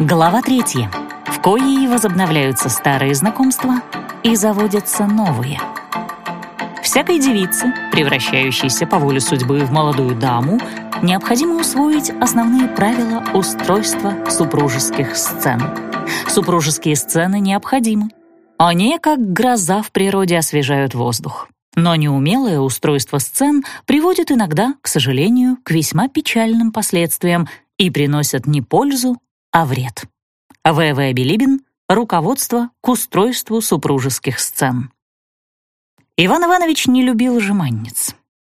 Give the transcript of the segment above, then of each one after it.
Глава третья, в коей возобновляются старые знакомства и заводятся новые. Всякой девице, превращающейся по воле судьбы в молодую даму, необходимо усвоить основные правила устройства супружеских сцен. Супружеские сцены необходимы. Они, как гроза в природе, освежают воздух. Но неумелое устройство сцен приводит иногда, к сожалению, к весьма печальным последствиям и приносят не пользу, а вред. В.В. Билибин «Руководство к устройству супружеских сцен». Иван Иванович не любил жеманниц.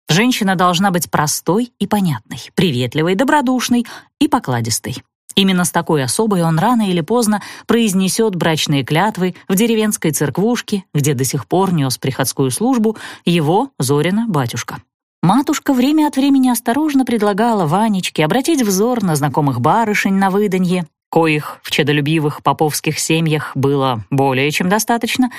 Женщина должна быть простой и понятной, приветливой, добродушной и покладистой. Именно с такой особой он рано или поздно произнесет брачные клятвы в деревенской церквушке, где до сих пор нес приходскую службу его, Зорина, батюшка. Матушка время от времени осторожно предлагала Ванечке обратить взор на знакомых барышень на выданье, коих в чадолюбивых поповских семьях было более чем достаточно,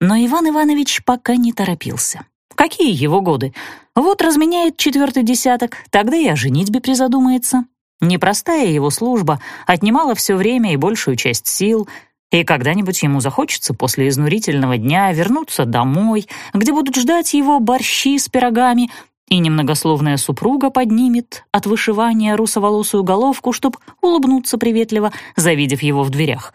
но Иван Иванович пока не торопился. Какие его годы? Вот разменяет четвертый десяток, тогда и о женитьбе призадумается. Непростая его служба отнимала все время и большую часть сил, и когда-нибудь ему захочется после изнурительного дня вернуться домой, где будут ждать его борщи с пирогами, и немногословная супруга поднимет от вышивания русоволосую головку, чтобы улыбнуться приветливо, завидев его в дверях.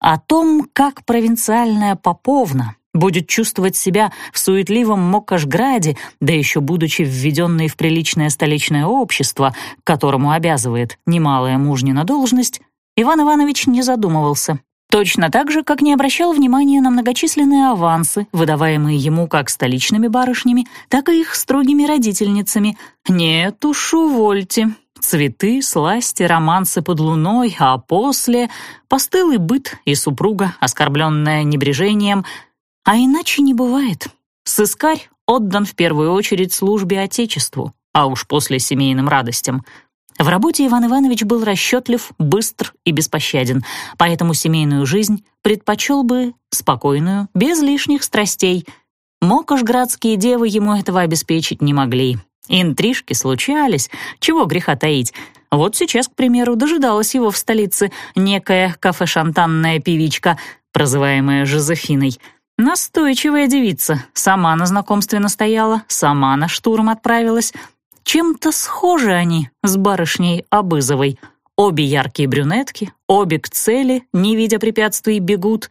О том, как провинциальная поповна будет чувствовать себя в суетливом Мокошграде, да еще будучи введенной в приличное столичное общество, которому обязывает немалая мужнина должность, Иван Иванович не задумывался. Точно так же, как не обращал внимания на многочисленные авансы, выдаваемые ему как столичными барышнями, так и их строгими родительницами. «Нет уж, увольте», Цветы, сласти, романсы под луной, а после — постылый быт и супруга, оскорбленная небрежением — а иначе не бывает. Сыскарь отдан в первую очередь службе Отечеству, а уж после семейным радостям. В работе Иван Иванович был расчетлив, быстр и беспощаден, поэтому семейную жизнь предпочел бы спокойную, без лишних страстей. Мокошградские девы ему этого обеспечить не могли. Интрижки случались, чего греха таить. Вот сейчас, к примеру, дожидалась его в столице некая кафе-шантанная певичка, прозываемая Жозефиной — Настойчивая девица, сама на знакомстве настояла, сама на штурм отправилась. Чем-то схожи они с барышней Абызовой. Обе яркие брюнетки, обе к цели, не видя препятствий, бегут.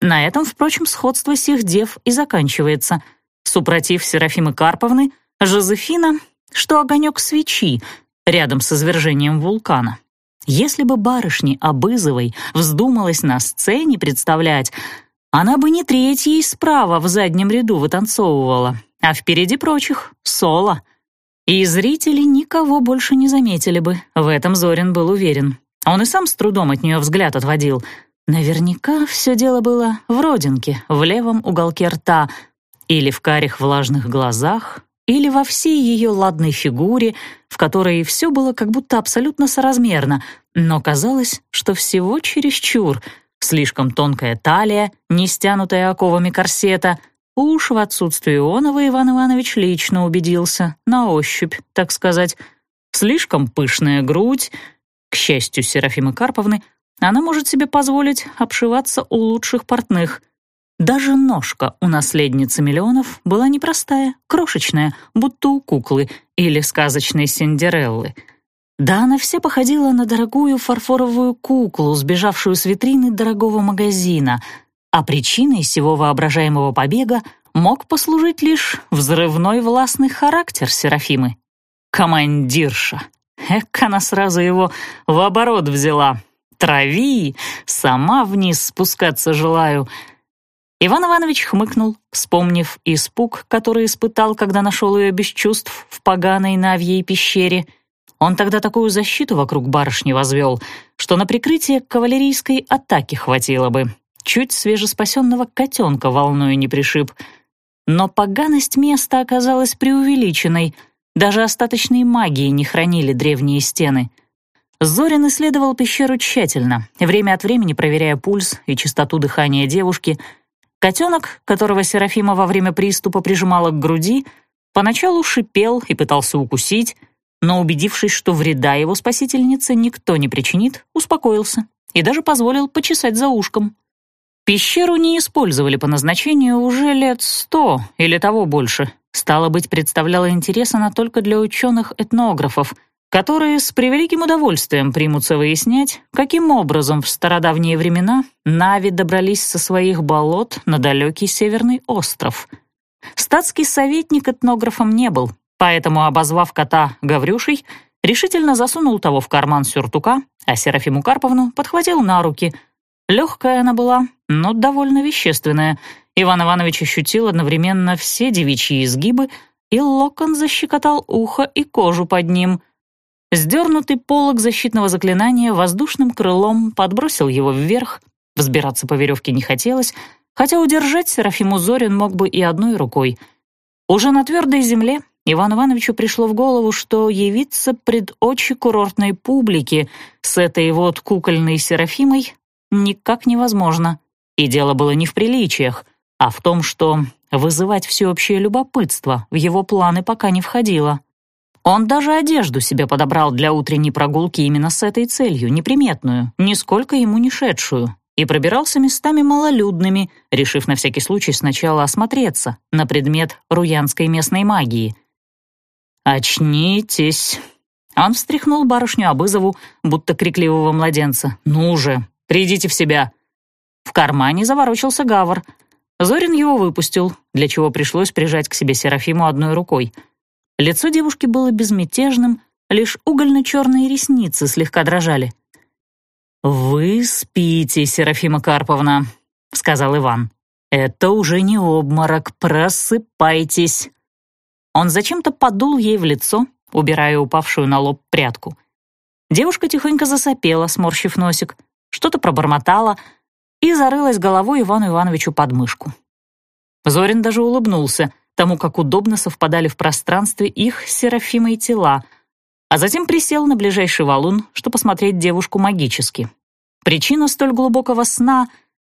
На этом, впрочем, сходство сих дев и заканчивается. Супротив Серафимы Карповны, Жозефина, что огонек свечи рядом с извержением вулкана. Если бы барышне Абызовой вздумалось на сцене представлять, она бы не третьей справа в заднем ряду вытанцовывала, а впереди прочих — соло. И зрители никого больше не заметили бы, в этом Зорин был уверен. Он и сам с трудом от нее взгляд отводил. Наверняка все дело было в родинке, в левом уголке рта, или в карих влажных глазах, или во всей ее ладной фигуре, в которой все было как будто абсолютно соразмерно, но казалось, что всего чересчур — Слишком тонкая талия, не стянутая оковами корсета. Уж в отсутствии Ионова Иван Иванович лично убедился, на ощупь, так сказать. Слишком пышная грудь. К счастью Серафимы Карповны, она может себе позволить обшиваться у лучших портных. Даже ножка у наследницы миллионов была непростая, крошечная, будто у куклы или сказочной Синдереллы — да она вся походила на дорогую фарфоровую куклу, сбежавшую с витрины дорогого магазина, а причиной всего воображаемого побега мог послужить лишь взрывной властный характер Серафимы. Командирша. Эк, она сразу его в оборот взяла. Трави, сама вниз спускаться желаю. Иван Иванович хмыкнул, вспомнив испуг, который испытал, когда нашел ее без чувств в поганой Навьей пещере — он тогда такую защиту вокруг барышни возвел, что на прикрытие кавалерийской атаки хватило бы. Чуть свежеспасенного котенка волною не пришиб. Но поганость места оказалась преувеличенной. Даже остаточной магии не хранили древние стены. Зорин исследовал пещеру тщательно, время от времени проверяя пульс и частоту дыхания девушки. Котенок, которого Серафима во время приступа прижимала к груди, поначалу шипел и пытался укусить, но, убедившись, что вреда его спасительнице никто не причинит, успокоился и даже позволил почесать за ушком. Пещеру не использовали по назначению уже лет сто или того больше. Стало быть, представляла интерес она только для ученых-этнографов, которые с превеликим удовольствием примутся выяснять, каким образом в стародавние времена Нави добрались со своих болот на далекий северный остров. Статский советник этнографом не был, поэтому, обозвав кота Гаврюшей, решительно засунул того в карман сюртука, а Серафиму Карповну подхватил на руки. Легкая она была, но довольно вещественная. Иван Иванович ощутил одновременно все девичьи изгибы, и локон защекотал ухо и кожу под ним. Сдернутый полог защитного заклинания воздушным крылом подбросил его вверх. Взбираться по веревке не хотелось, хотя удержать Серафиму Зорин мог бы и одной рукой. Уже на твердой земле Ивану Ивановичу пришло в голову, что явиться пред очи курортной публики с этой вот кукольной Серафимой никак невозможно. И дело было не в приличиях, а в том, что вызывать всеобщее любопытство в его планы пока не входило. Он даже одежду себе подобрал для утренней прогулки именно с этой целью, неприметную, нисколько ему не шедшую, и пробирался местами малолюдными, решив на всякий случай сначала осмотреться на предмет руянской местной магии — «Очнитесь!» Он встряхнул барышню Абызову, будто крикливого младенца. «Ну же, придите в себя!» В кармане заворочился гавр. Зорин его выпустил, для чего пришлось прижать к себе Серафиму одной рукой. Лицо девушки было безмятежным, лишь угольно-черные ресницы слегка дрожали. «Вы спите, Серафима Карповна», — сказал Иван. «Это уже не обморок, просыпайтесь». Он зачем-то подул ей в лицо, убирая упавшую на лоб прядку. Девушка тихонько засопела, сморщив носик, что-то пробормотала и зарылась головой Ивану Ивановичу под мышку. Зорин даже улыбнулся тому, как удобно совпадали в пространстве их с Серафимой тела, а затем присел на ближайший валун, чтобы посмотреть девушку магически. Причина столь глубокого сна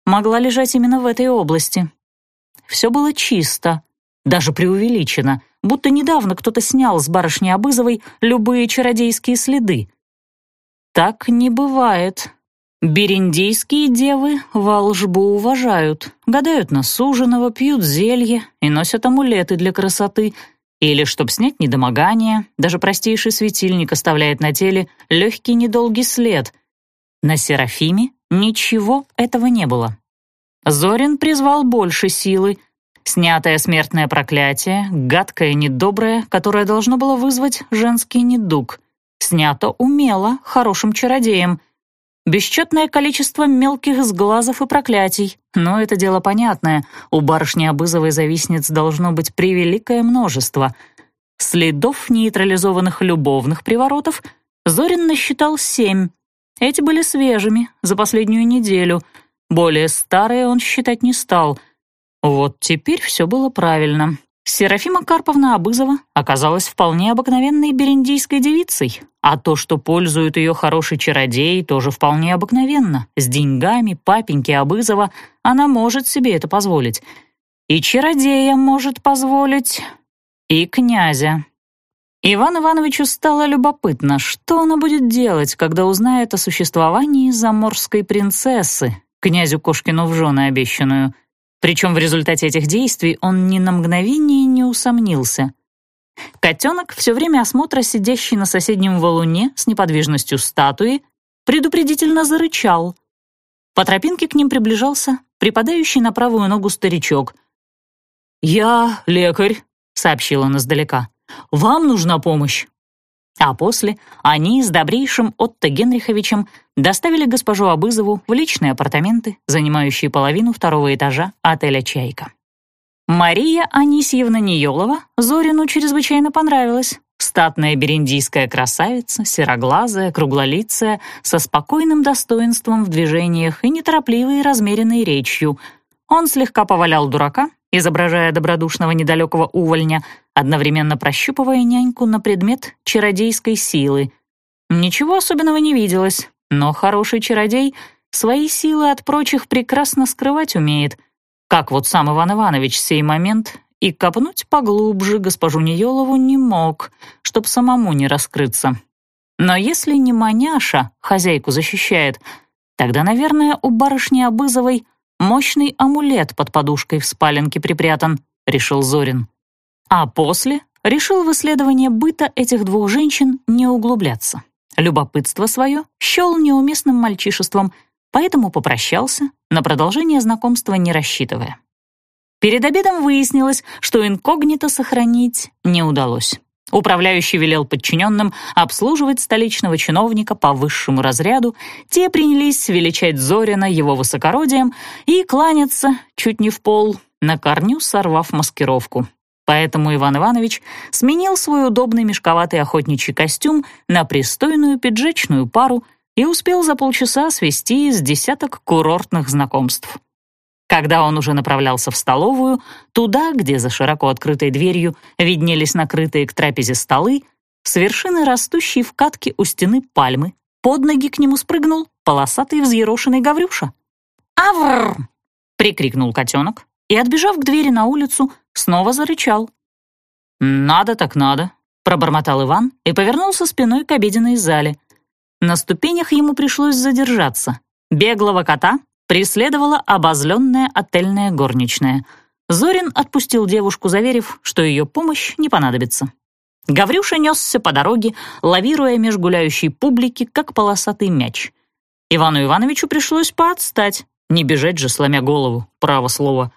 могла лежать именно в этой области. Все было чисто, даже преувеличено — будто недавно кто-то снял с барышни Абызовой любые чародейские следы. Так не бывает. Бериндейские девы волжбу уважают, гадают на суженого, пьют зелье и носят амулеты для красоты, или, чтоб снять недомогание, даже простейший светильник оставляет на теле легкий недолгий след. На Серафиме ничего этого не было. Зорин призвал больше силы — Снятое смертное проклятие, гадкое, недоброе, которое должно было вызвать женский недуг. Снято умело, хорошим чародеем. Бесчетное количество мелких сглазов и проклятий. Но это дело понятное. У барышни Абызовой завистниц должно быть превеликое множество. Следов нейтрализованных любовных приворотов Зорин насчитал семь. Эти были свежими, за последнюю неделю. Более старые он считать не стал — вот теперь все было правильно. Серафима Карповна Абызова оказалась вполне обыкновенной бериндийской девицей, а то, что пользует ее хороший чародей, тоже вполне обыкновенно. С деньгами папеньки Абызова она может себе это позволить. И чародея может позволить, и князя. Иван Ивановичу стало любопытно, что она будет делать, когда узнает о существовании заморской принцессы, князю Кошкину в жены обещанную — причем в результате этих действий он ни на мгновение не усомнился. Котенок, все время осмотра сидящий на соседнем валуне с неподвижностью статуи, предупредительно зарычал. По тропинке к ним приближался припадающий на правую ногу старичок. «Я лекарь», — сообщил он издалека. «Вам нужна помощь». А после они с добрейшим Отто Генриховичем доставили госпожу Абызову в личные апартаменты, занимающие половину второго этажа отеля «Чайка». Мария Анисьевна Ниелова Зорину чрезвычайно понравилась. Статная бериндийская красавица, сероглазая, круглолицая, со спокойным достоинством в движениях и неторопливой размеренной речью. Он слегка повалял дурака, изображая добродушного недалекого увольня, одновременно прощупывая няньку на предмет чародейской силы. Ничего особенного не виделось, но хороший чародей свои силы от прочих прекрасно скрывать умеет, как вот сам Иван Иванович сей момент и копнуть поглубже госпожу Неелову не мог, чтоб самому не раскрыться. Но если не маняша хозяйку защищает, Тогда, наверное, у барышни Абызовой мощный амулет под подушкой в спаленке припрятан, решил Зорин. А после решил в исследование быта этих двух женщин не углубляться. Любопытство свое счел неуместным мальчишеством, поэтому попрощался, на продолжение знакомства не рассчитывая. Перед обедом выяснилось, что инкогнито сохранить не удалось. Управляющий велел подчиненным обслуживать столичного чиновника по высшему разряду, те принялись величать Зорина его высокородием и кланяться чуть не в пол, на корню сорвав маскировку. Поэтому Иван Иванович сменил свой удобный мешковатый охотничий костюм на пристойную пиджачную пару и успел за полчаса свести из десяток курортных знакомств. Когда он уже направлялся в столовую, туда, где за широко открытой дверью виднелись накрытые к трапезе столы, с вершины растущей в катке у стены пальмы под ноги к нему спрыгнул полосатый взъерошенный Гаврюша. «Авр!» — прикрикнул котенок и, отбежав к двери на улицу, снова зарычал. «Надо так надо», — пробормотал Иван и повернулся спиной к обеденной зале. На ступенях ему пришлось задержаться. Беглого кота преследовала обозленная отельная горничная. Зорин отпустил девушку, заверив, что ее помощь не понадобится. Гаврюша несся по дороге, лавируя меж гуляющей публики, как полосатый мяч. Ивану Ивановичу пришлось поотстать, не бежать же, сломя голову, право слово.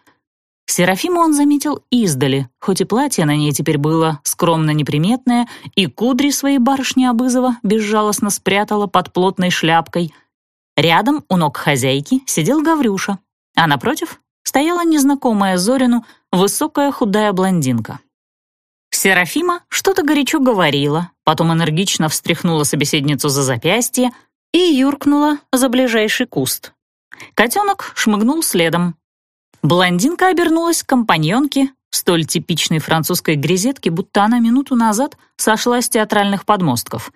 Серафиму он заметил издали, хоть и платье на ней теперь было скромно неприметное, и кудри своей барышни Абызова безжалостно спрятала под плотной шляпкой — Рядом у ног хозяйки сидел Гаврюша, а напротив стояла незнакомая Зорину высокая худая блондинка. Серафима что-то горячо говорила, потом энергично встряхнула собеседницу за запястье и юркнула за ближайший куст. Котенок шмыгнул следом. Блондинка обернулась к компаньонке, столь типичной французской грезетке, будто она минуту назад сошла с театральных подмостков.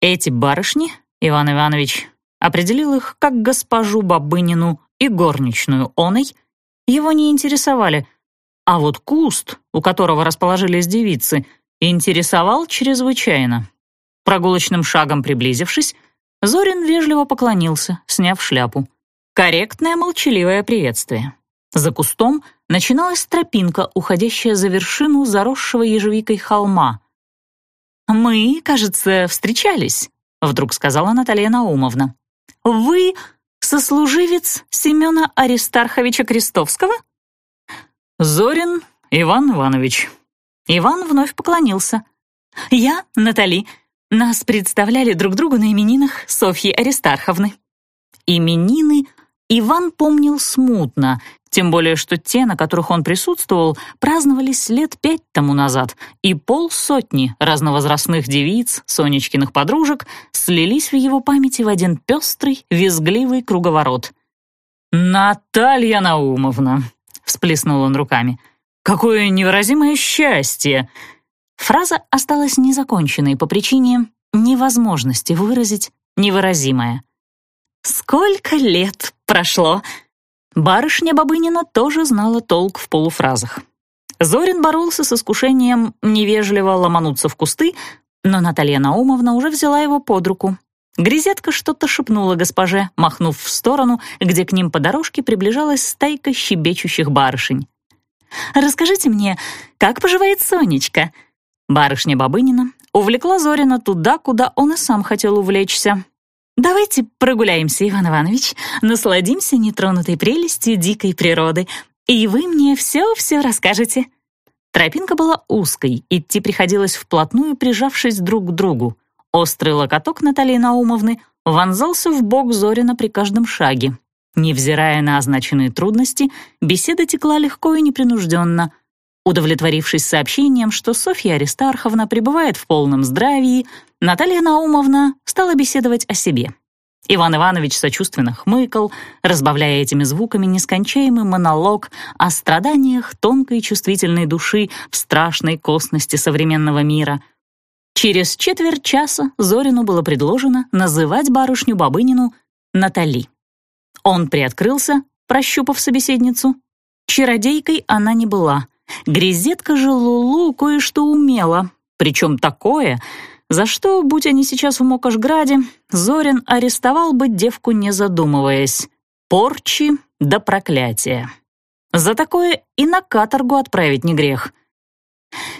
Эти барышни, Иван Иванович, определил их как госпожу Бабынину и горничную оной, его не интересовали, а вот куст, у которого расположились девицы, интересовал чрезвычайно. Прогулочным шагом приблизившись, Зорин вежливо поклонился, сняв шляпу. Корректное молчаливое приветствие. За кустом начиналась тропинка, уходящая за вершину заросшего ежевикой холма. «Мы, кажется, встречались», — вдруг сказала Наталья Наумовна. «Вы сослуживец Семена Аристарховича Крестовского?» «Зорин Иван Иванович». Иван вновь поклонился. «Я Натали. Нас представляли друг другу на именинах Софьи Аристарховны». Именины Иван помнил смутно, тем более, что те, на которых он присутствовал, праздновались лет пять тому назад, и полсотни разновозрастных девиц, Сонечкиных подружек, слились в его памяти в один пестрый, визгливый круговорот. «Наталья Наумовна!» — всплеснул он руками. «Какое невыразимое счастье!» Фраза осталась незаконченной по причине невозможности выразить невыразимое. «Сколько лет прошло!» Барышня Бабынина тоже знала толк в полуфразах. Зорин боролся с искушением невежливо ломануться в кусты, но Наталья Наумовна уже взяла его под руку. Грязетка что-то шепнула госпоже, махнув в сторону, где к ним по дорожке приближалась стайка щебечущих барышень. «Расскажите мне, как поживает Сонечка?» Барышня Бабынина увлекла Зорина туда, куда он и сам хотел увлечься, Давайте прогуляемся, Иван Иванович, насладимся нетронутой прелестью дикой природы, и вы мне все-все расскажете». Тропинка была узкой, идти приходилось вплотную, прижавшись друг к другу. Острый локоток Натальи Наумовны вонзался в бок Зорина при каждом шаге. Невзирая на означенные трудности, беседа текла легко и непринужденно. Удовлетворившись сообщением, что Софья Аристарховна пребывает в полном здравии, Наталья Наумовна стала беседовать о себе. Иван Иванович сочувственно хмыкал, разбавляя этими звуками нескончаемый монолог о страданиях тонкой чувствительной души в страшной косности современного мира. Через четверть часа Зорину было предложено называть барышню Бабынину Натали. Он приоткрылся, прощупав собеседницу. Чародейкой она не была — Грезетка же Лулу кое-что умела, причем такое, за что, будь они сейчас в Мокошграде, Зорин арестовал бы девку, не задумываясь. Порчи да проклятия. За такое и на каторгу отправить не грех.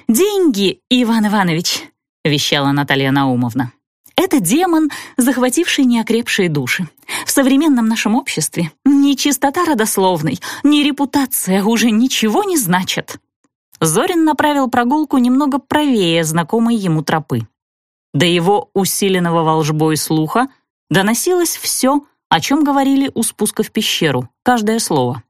«Деньги, Иван Иванович», — вещала Наталья Наумовна. «Это демон, захвативший неокрепшие души. В современном нашем обществе ни чистота родословной, ни репутация уже ничего не значат». Зорин направил прогулку немного правее знакомой ему тропы. До его усиленного волжбой слуха доносилось все, о чем говорили у спуска в пещеру, каждое слово.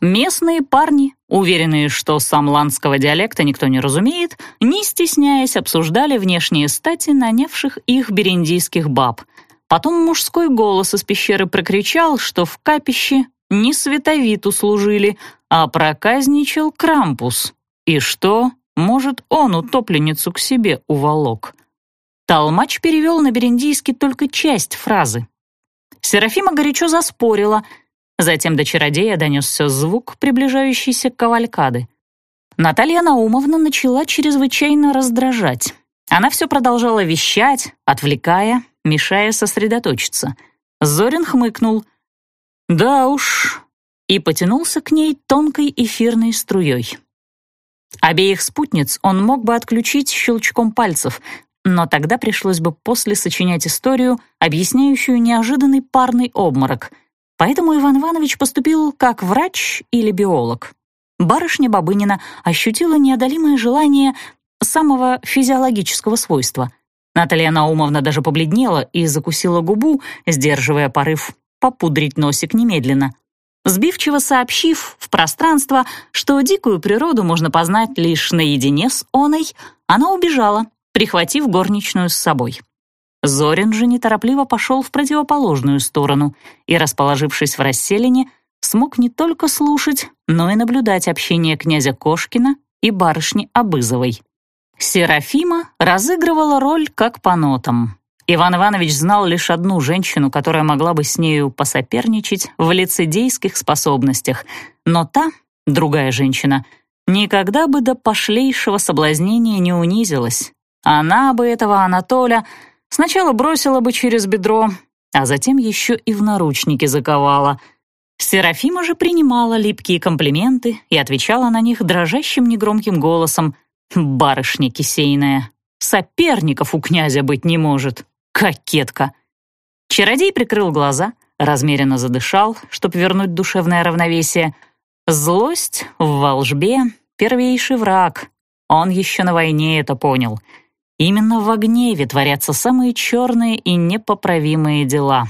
Местные парни, уверенные, что самландского диалекта никто не разумеет, не стесняясь обсуждали внешние стати нанявших их бериндийских баб. Потом мужской голос из пещеры прокричал, что в капище не световиту служили, а проказничал Крампус. И что, может, он утопленницу к себе уволок. Толмач перевел на бериндийский только часть фразы. Серафима горячо заспорила — Затем до чародея донесся звук приближающейся кавалькады. Наталья Наумовна начала чрезвычайно раздражать. Она все продолжала вещать, отвлекая, мешая сосредоточиться. Зорин хмыкнул. «Да уж», и потянулся к ней тонкой эфирной струей. Обеих спутниц он мог бы отключить щелчком пальцев, но тогда пришлось бы после сочинять историю, объясняющую неожиданный парный обморок — Поэтому Иван Иванович поступил как врач или биолог. Барышня Бабынина ощутила неодолимое желание самого физиологического свойства. Наталья Наумовна даже побледнела и закусила губу, сдерживая порыв попудрить носик немедленно. Сбивчиво сообщив в пространство, что дикую природу можно познать лишь наедине с оной, она убежала, прихватив горничную с собой. Зорин же неторопливо пошел в противоположную сторону и, расположившись в расселине, смог не только слушать, но и наблюдать общение князя Кошкина и барышни Абызовой. Серафима разыгрывала роль как по нотам. Иван Иванович знал лишь одну женщину, которая могла бы с нею посоперничать в лицедейских способностях, но та, другая женщина, никогда бы до пошлейшего соблазнения не унизилась. Она бы этого Анатоля Сначала бросила бы через бедро, а затем еще и в наручники заковала. Серафима же принимала липкие комплименты и отвечала на них дрожащим негромким голосом. «Барышня кисейная, соперников у князя быть не может, кокетка». Чародей прикрыл глаза, размеренно задышал, чтобы вернуть душевное равновесие. Злость в волжбе — первейший враг. Он еще на войне это понял — Именно в гневе творятся самые черные и непоправимые дела.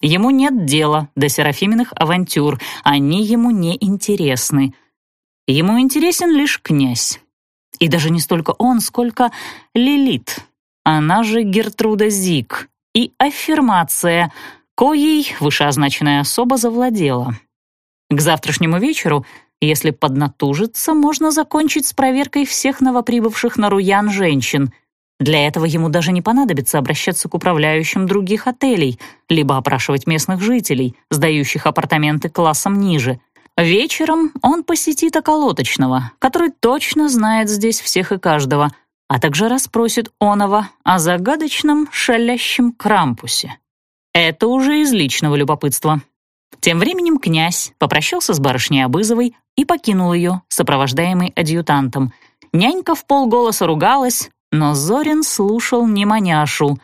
Ему нет дела до Серафиминых авантюр, они ему не интересны. Ему интересен лишь князь. И даже не столько он, сколько Лилит, она же Гертруда Зик, и аффирмация, коей вышеозначенная особа завладела. К завтрашнему вечеру, если поднатужиться, можно закончить с проверкой всех новоприбывших на Руян женщин — для этого ему даже не понадобится обращаться к управляющим других отелей, либо опрашивать местных жителей, сдающих апартаменты классом ниже. Вечером он посетит околоточного, который точно знает здесь всех и каждого, а также расспросит Онова о загадочном шалящем крампусе. Это уже из личного любопытства. Тем временем князь попрощался с барышней Абызовой и покинул ее, сопровождаемый адъютантом. Нянька в полголоса ругалась, но Зорин слушал не маняшу.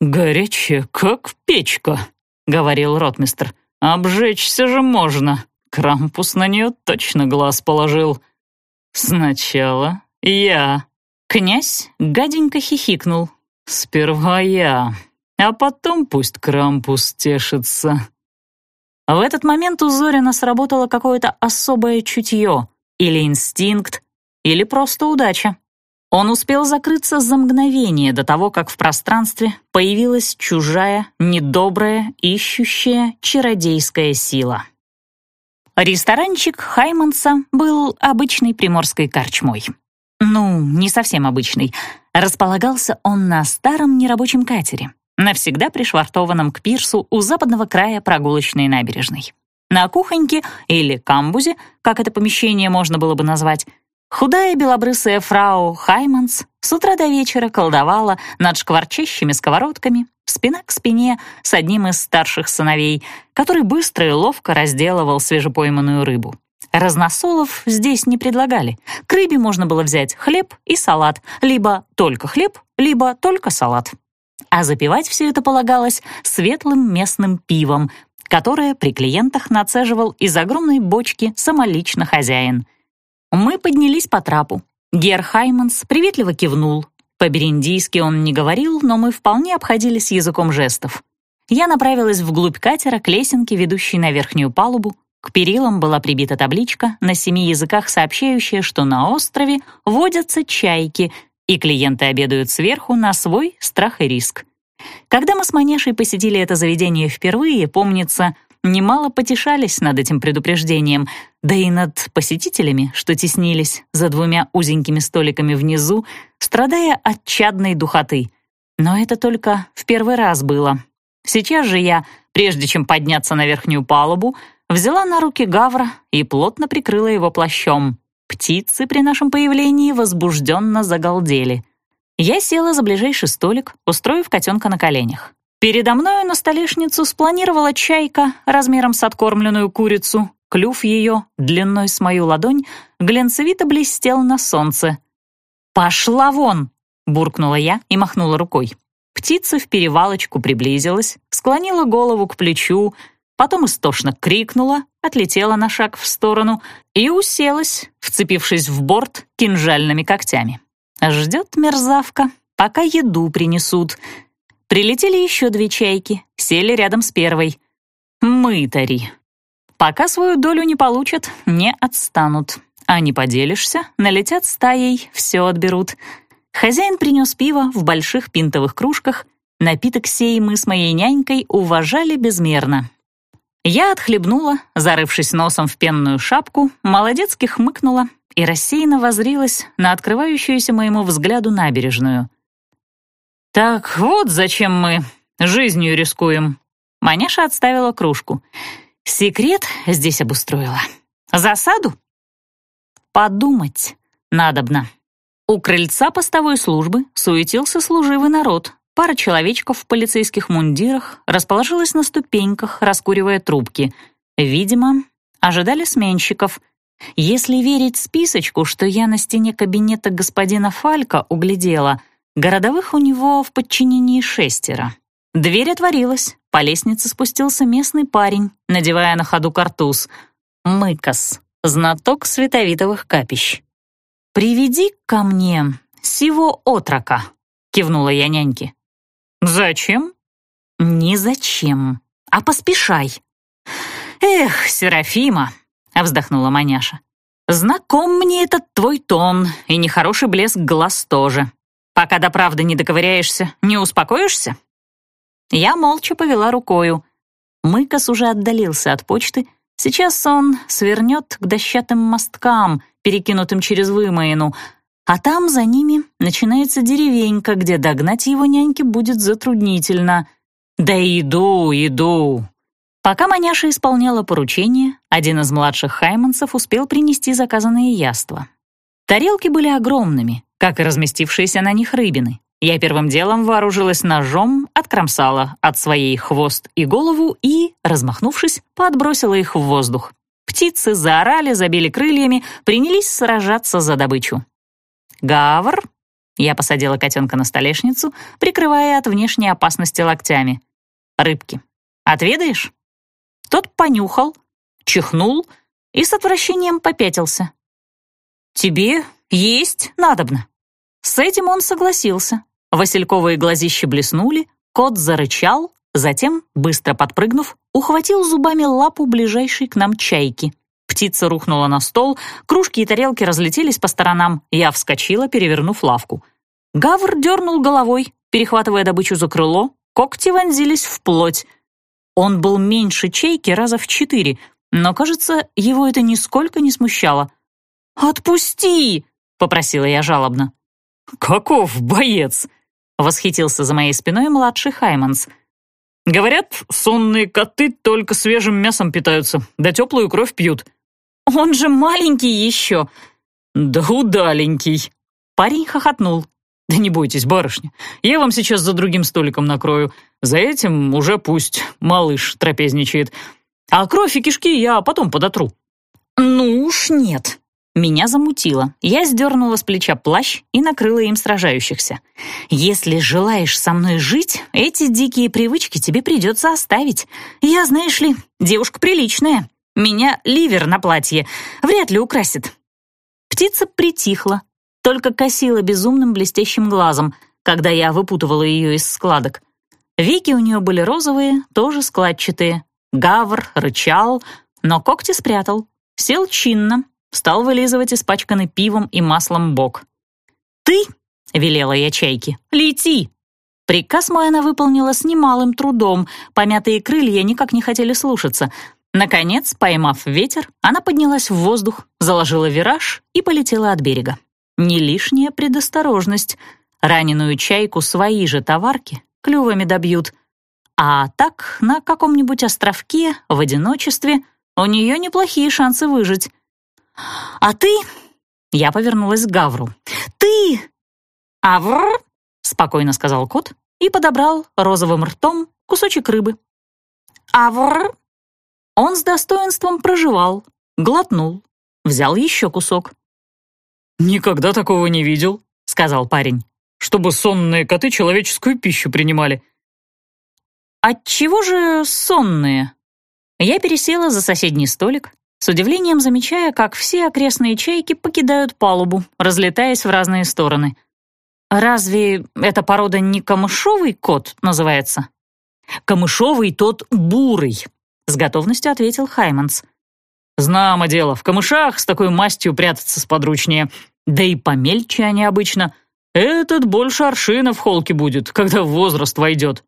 «Горячая, как печка», — говорил ротмистр. «Обжечься же можно. Крампус на нее точно глаз положил». «Сначала я». Князь гаденько хихикнул. «Сперва я, а потом пусть Крампус тешится». В этот момент у Зорина сработало какое-то особое чутье, или инстинкт, или просто удача. Он успел закрыться за мгновение до того, как в пространстве появилась чужая, недобрая, ищущая чародейская сила. Ресторанчик Хайманса был обычной приморской корчмой. Ну, не совсем обычный. Располагался он на старом нерабочем катере, навсегда пришвартованном к пирсу у западного края прогулочной набережной. На кухоньке или камбузе, как это помещение можно было бы назвать, Худая белобрысая фрау Хайманс с утра до вечера колдовала над шкварчащими сковородками, спина к спине с одним из старших сыновей, который быстро и ловко разделывал свежепойманную рыбу. Разносолов здесь не предлагали. К рыбе можно было взять хлеб и салат, либо только хлеб, либо только салат. А запивать все это полагалось светлым местным пивом, которое при клиентах нацеживал из огромной бочки самолично хозяин. Мы поднялись по трапу. Гер Хайманс приветливо кивнул. По-бериндийски он не говорил, но мы вполне обходились языком жестов. Я направилась вглубь катера к лесенке, ведущей на верхнюю палубу, к перилам была прибита табличка на семи языках, сообщающая, что на острове водятся чайки, и клиенты обедают сверху на свой страх и риск. Когда мы с Манешей посетили это заведение впервые, помнится, немало потешались над этим предупреждением, да и над посетителями, что теснились за двумя узенькими столиками внизу, страдая от чадной духоты. Но это только в первый раз было. Сейчас же я, прежде чем подняться на верхнюю палубу, взяла на руки гавра и плотно прикрыла его плащом. Птицы при нашем появлении возбужденно загалдели. Я села за ближайший столик, устроив котенка на коленях. Передо мною на столешницу спланировала чайка размером с откормленную курицу. Клюв ее, длиной с мою ладонь, глянцевито блестел на солнце. «Пошла вон!» — буркнула я и махнула рукой. Птица в перевалочку приблизилась, склонила голову к плечу, потом истошно крикнула, отлетела на шаг в сторону и уселась, вцепившись в борт кинжальными когтями. Ждет мерзавка, пока еду принесут. Прилетели еще две чайки, сели рядом с первой. Мытари. Пока свою долю не получат, не отстанут. А не поделишься, налетят стаей, все отберут. Хозяин принес пиво в больших пинтовых кружках. Напиток сей мы с моей нянькой уважали безмерно. Я отхлебнула, зарывшись носом в пенную шапку, молодецки хмыкнула и рассеянно возрилась на открывающуюся моему взгляду набережную. «Так вот зачем мы жизнью рискуем». Маняша отставила кружку. «Секрет здесь обустроила. Засаду?» «Подумать надобно». У крыльца постовой службы суетился служивый народ, Пара человечков в полицейских мундирах расположилась на ступеньках, раскуривая трубки. Видимо, ожидали сменщиков. Если верить списочку, что я на стене кабинета господина Фалька углядела, городовых у него в подчинении шестеро. Дверь отворилась, по лестнице спустился местный парень, надевая на ходу картуз. Мыкас, знаток световитовых капищ. «Приведи ко мне сего отрока», — кивнула я няньке. «Зачем?» «Не зачем, а поспешай». «Эх, Серафима!» — вздохнула маняша. «Знаком мне этот твой тон и нехороший блеск глаз тоже. Пока до правды не доковыряешься, не успокоишься?» Я молча повела рукою. Мыкас уже отдалился от почты. Сейчас он свернет к дощатым мосткам, перекинутым через вымоину, а там за ними начинается деревенька, где догнать его няньке будет затруднительно. Да иду, иду. Пока маняша исполняла поручение, один из младших хайманцев успел принести заказанные яства. Тарелки были огромными, как и разместившиеся на них рыбины. Я первым делом вооружилась ножом, откромсала от своей хвост и голову и, размахнувшись, подбросила их в воздух. Птицы заорали, забили крыльями, принялись сражаться за добычу. «Гавр!» Я посадила котенка на столешницу, прикрывая от внешней опасности локтями. «Рыбки. Отведаешь?» Тот понюхал, чихнул и с отвращением попятился. «Тебе есть надобно». С этим он согласился. Васильковые глазища блеснули, кот зарычал, затем, быстро подпрыгнув, ухватил зубами лапу ближайшей к нам чайки. Птица рухнула на стол, кружки и тарелки разлетелись по сторонам. Я вскочила, перевернув лавку. Гавр дернул головой, перехватывая добычу за крыло, когти вонзились в плоть. Он был меньше чейки раза в четыре, но, кажется, его это нисколько не смущало. «Отпусти!» — попросила я жалобно. «Каков боец!» — восхитился за моей спиной младший Хайманс — Говорят, сонные коты только свежим мясом питаются, да теплую кровь пьют. Он же маленький еще. Да удаленький. Парень хохотнул. Да не бойтесь, барышня, я вам сейчас за другим столиком накрою. За этим уже пусть малыш трапезничает. А кровь и кишки я потом подотру. Ну уж нет. Меня замутило. Я сдернула с плеча плащ и накрыла им сражающихся. «Если желаешь со мной жить, эти дикие привычки тебе придется оставить. Я, знаешь ли, девушка приличная. Меня ливер на платье вряд ли украсит». Птица притихла, только косила безумным блестящим глазом, когда я выпутывала ее из складок. Веки у нее были розовые, тоже складчатые. Гавр рычал, но когти спрятал. Сел чинно, Стал вылизывать испачканный пивом и маслом бок. «Ты!» — велела я чайке. «Лети!» Приказ мой она выполнила с немалым трудом, помятые крылья никак не хотели слушаться. Наконец, поймав ветер, она поднялась в воздух, заложила вираж и полетела от берега. Не лишняя предосторожность. Раненую чайку свои же товарки клювами добьют. А так, на каком-нибудь островке, в одиночестве, у нее неплохие шансы выжить. «А ты...» — я повернулась к Гавру. «Ты...» «Авр...» — спокойно сказал кот и подобрал розовым ртом кусочек рыбы. «Авр...» Он с достоинством проживал, глотнул, взял еще кусок. «Никогда такого не видел», — сказал парень, «чтобы сонные коты человеческую пищу принимали». «Отчего же сонные?» Я пересела за соседний столик, с удивлением замечая, как все окрестные чайки покидают палубу, разлетаясь в разные стороны. «Разве эта порода не камышовый кот называется?» «Камышовый тот бурый», — с готовностью ответил Хайманс. «Знамо дело, в камышах с такой мастью прятаться сподручнее. Да и помельче они обычно. Этот больше аршина в холке будет, когда возраст войдет».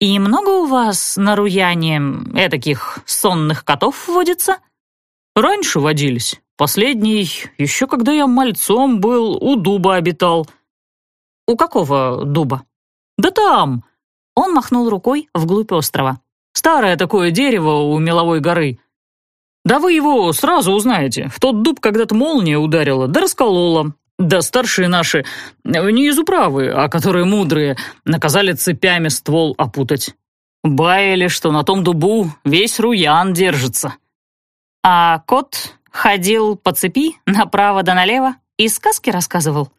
«И много у вас на Руяне этаких сонных котов водится?» Раньше водились. Последний, еще когда я мальцом был, у дуба обитал. У какого дуба? Да там. Он махнул рукой вглубь острова. Старое такое дерево у меловой горы. Да вы его сразу узнаете. В тот дуб когда-то молния ударила, да расколола. Да старшие наши, не из управы, а которые мудрые, наказали цепями ствол опутать. Баяли, что на том дубу весь руян держится. А кот ходил по цепи направо да налево и сказки рассказывал.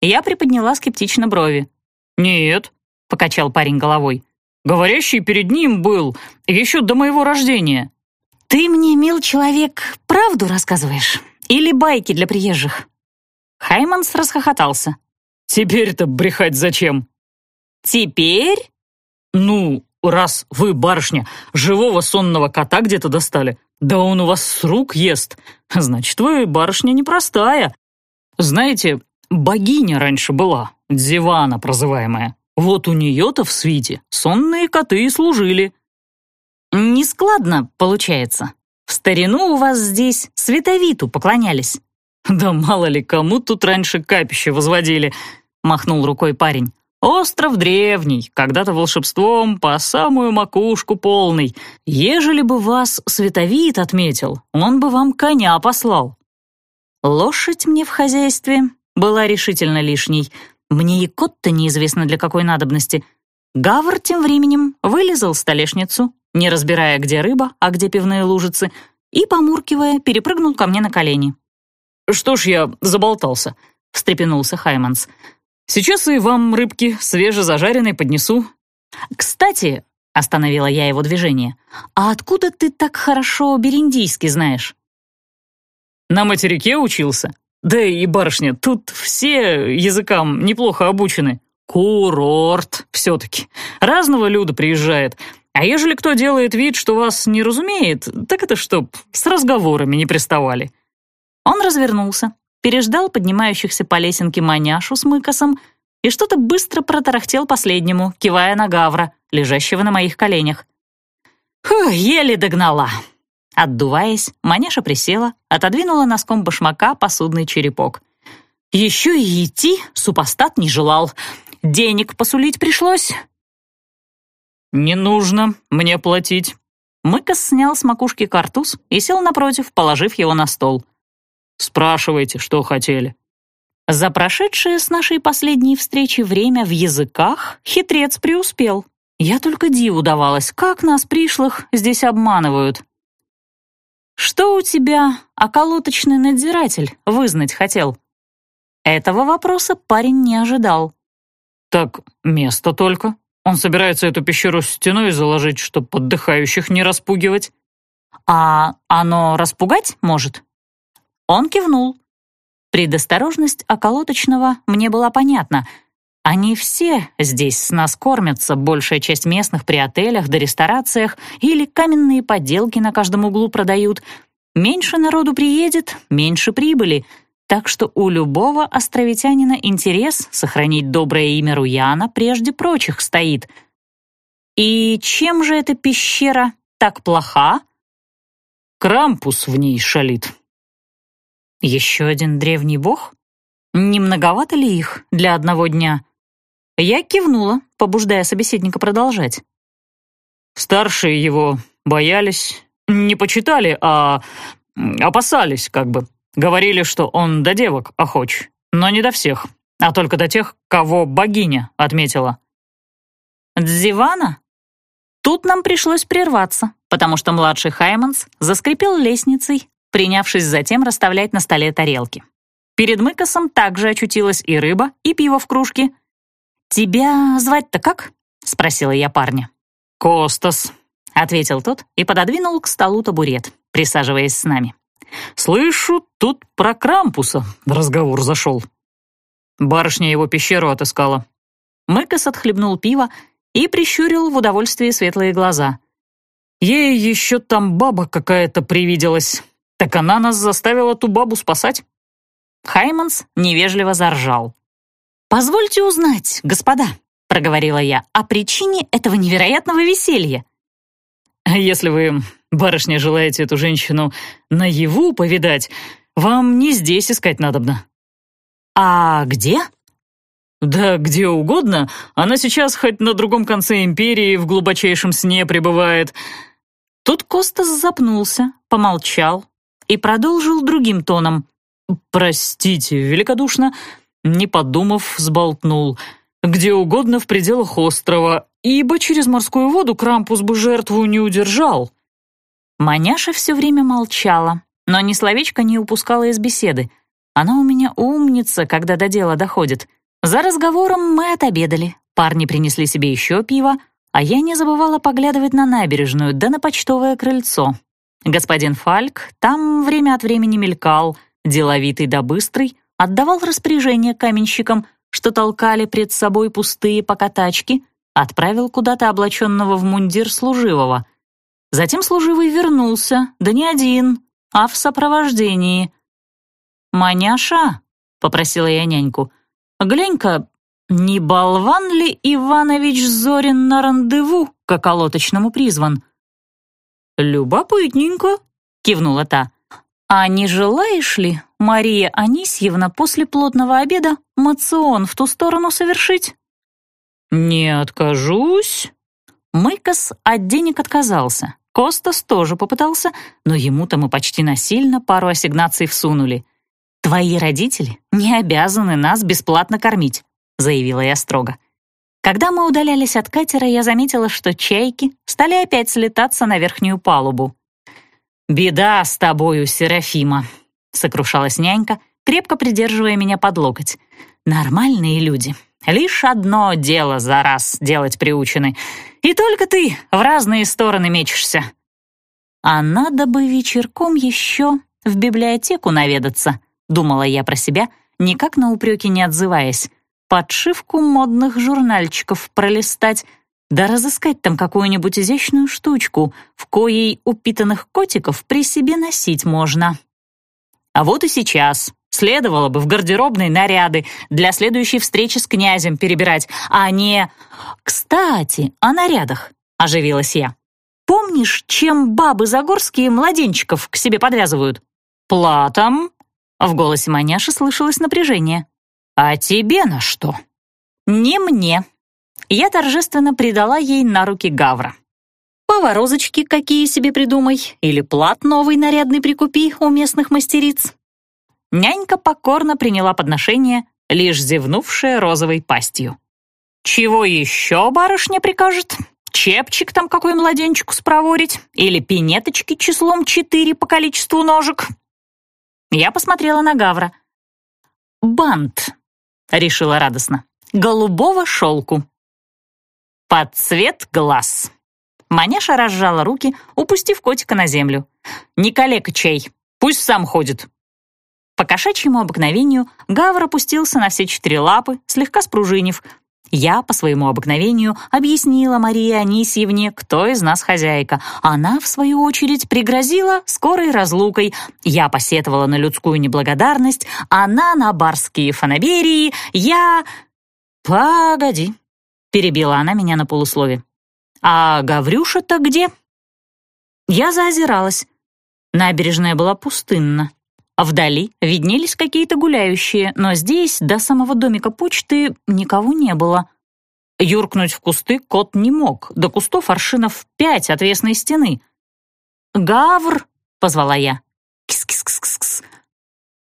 Я приподняла скептично брови. «Нет», — покачал парень головой. «Говорящий перед ним был еще до моего рождения». «Ты мне, мил человек, правду рассказываешь? Или байки для приезжих?» Хайманс расхохотался. «Теперь-то брехать зачем?» «Теперь?» «Ну, раз вы, барышня, живого сонного кота где-то достали, да он у вас с рук ест. Значит, вы барышня непростая. Знаете, богиня раньше была, Дивана прозываемая. Вот у нее-то в свите сонные коты и служили. Нескладно получается. В старину у вас здесь световиту поклонялись. Да мало ли, кому тут раньше капище возводили, махнул рукой парень. Остров древний, когда-то волшебством по самую макушку полный. Ежели бы вас световид отметил, он бы вам коня послал. Лошадь мне в хозяйстве была решительно лишней. Мне и кот-то неизвестно для какой надобности. Гавр тем временем вылезал столешницу, не разбирая, где рыба, а где пивные лужицы, и, помуркивая, перепрыгнул ко мне на колени. «Что ж я заболтался?» — встрепенулся Хайманс. Сейчас и вам рыбки свежезажаренной поднесу». «Кстати», — остановила я его движение, «а откуда ты так хорошо бериндийский знаешь?» «На материке учился. Да и, барышня, тут все языкам неплохо обучены. Курорт все-таки. Разного люда приезжает. А ежели кто делает вид, что вас не разумеет, так это чтоб с разговорами не приставали». Он развернулся, переждал поднимающихся по лесенке маняшу с мыкосом и что-то быстро протарахтел последнему, кивая на гавра, лежащего на моих коленях. Фух, еле догнала. Отдуваясь, маняша присела, отодвинула носком башмака посудный черепок. Еще и идти супостат не желал. Денег посулить пришлось. «Не нужно мне платить». Мыкас снял с макушки картуз и сел напротив, положив его на стол. Спрашивайте, что хотели». За прошедшее с нашей последней встречи время в языках хитрец преуспел. Я только диву давалась, как нас, пришлых, здесь обманывают. «Что у тебя, околоточный надзиратель, вызнать хотел?» Этого вопроса парень не ожидал. «Так место только. Он собирается эту пещеру стеной заложить, чтобы отдыхающих не распугивать». «А оно распугать может?» Он кивнул. Предосторожность околоточного мне была понятна. Они все здесь с нас кормятся, большая часть местных при отелях да ресторациях или каменные поделки на каждом углу продают. Меньше народу приедет, меньше прибыли, так что у любого островитянина интерес сохранить доброе имя Руяна прежде прочих стоит. И чем же эта пещера так плоха? Крампус в ней шалит, еще один древний бог? Не многовато ли их для одного дня? Я кивнула, побуждая собеседника продолжать. Старшие его боялись, не почитали, а опасались как бы. Говорили, что он до девок охоч, но не до всех, а только до тех, кого богиня отметила. Дзивана? Тут нам пришлось прерваться, потому что младший Хайманс заскрипел лестницей, принявшись затем расставлять на столе тарелки. Перед Мыкосом также очутилась и рыба, и пиво в кружке. «Тебя звать-то как?» — спросила я парня. «Костас», — ответил тот и пододвинул к столу табурет, присаживаясь с нами. «Слышу, тут про Крампуса разговор зашел. Барышня его пещеру отыскала». Мыкос отхлебнул пиво и прищурил в удовольствии светлые глаза. «Ей еще там баба какая-то привиделась. Так она нас заставила ту бабу спасать?» Хайманс невежливо заржал. «Позвольте узнать, господа», — проговорила я, «о причине этого невероятного веселья». «Если вы, барышня, желаете эту женщину наяву повидать, вам не здесь искать надобно». «А где?» «Да где угодно. Она сейчас хоть на другом конце империи в глубочайшем сне пребывает». Тут Костас запнулся, помолчал, и продолжил другим тоном. «Простите, великодушно», не подумав, сболтнул. «Где угодно в пределах острова, ибо через морскую воду Крампус бы жертву не удержал». Маняша все время молчала, но ни словечко не упускала из беседы. Она у меня умница, когда до дела доходит. За разговором мы отобедали. Парни принесли себе еще пиво, а я не забывала поглядывать на набережную да на почтовое крыльцо. Господин Фальк там время от времени мелькал, деловитый да быстрый, отдавал распоряжение каменщикам, что толкали пред собой пустые покатачки, отправил куда-то облаченного в мундир служивого. Затем служивый вернулся, да не один, а в сопровождении. «Маняша», — попросила я няньку, — «глянь-ка, не болван ли Иванович Зорин на рандеву к околоточному призван?» «Любопытненько», — кивнула та. «А не желаешь ли, Мария Анисьевна, после плотного обеда мацион в ту сторону совершить?» «Не откажусь». Мыкас от денег отказался. Костас тоже попытался, но ему-то мы почти насильно пару ассигнаций всунули. «Твои родители не обязаны нас бесплатно кормить», — заявила я строго. Когда мы удалялись от катера, я заметила, что чайки стали опять слетаться на верхнюю палубу. «Беда с тобою, Серафима», — сокрушалась нянька, крепко придерживая меня под локоть. «Нормальные люди. Лишь одно дело за раз делать приучены. И только ты в разные стороны мечешься». «А надо бы вечерком еще в библиотеку наведаться», — думала я про себя, никак на упреки не отзываясь подшивку модных журнальчиков пролистать, да разыскать там какую-нибудь изящную штучку, в коей упитанных котиков при себе носить можно. А вот и сейчас следовало бы в гардеробной наряды для следующей встречи с князем перебирать, а не... «Кстати, о нарядах», — оживилась я. «Помнишь, чем бабы загорские младенчиков к себе подвязывают?» «Платом?» — в голосе маняши слышалось напряжение. «А тебе на что?» «Не мне». Я торжественно придала ей на руки гавра. «Поворозочки какие себе придумай, или плат новый нарядный прикупи у местных мастериц». Нянька покорно приняла подношение, лишь зевнувшая розовой пастью. «Чего еще барышня прикажет? Чепчик там какой младенчику спроворить? Или пинеточки числом четыре по количеству ножек?» Я посмотрела на Гавра. «Бант», — решила радостно, — «голубого шелку». «Под цвет глаз». Маняша разжала руки, упустив котика на землю. «Не калека чей, пусть сам ходит». По кошачьему обыкновению Гавр опустился на все четыре лапы, слегка спружинив. Я, по своему обыкновению, объяснила Марии Анисьевне, кто из нас хозяйка. Она, в свою очередь, пригрозила скорой разлукой. Я посетовала на людскую неблагодарность, она на барские фанаберии, я... «Погоди», — перебила она меня на полуслове. «А Гаврюша-то где?» Я заозиралась. Набережная была пустынна. Вдали виднелись какие-то гуляющие, но здесь, до самого домика почты, никого не было. Юркнуть в кусты кот не мог, до кустов аршинов пять отвесной стены. «Гавр!» — позвала я. «Кис-кис-кис-кис!»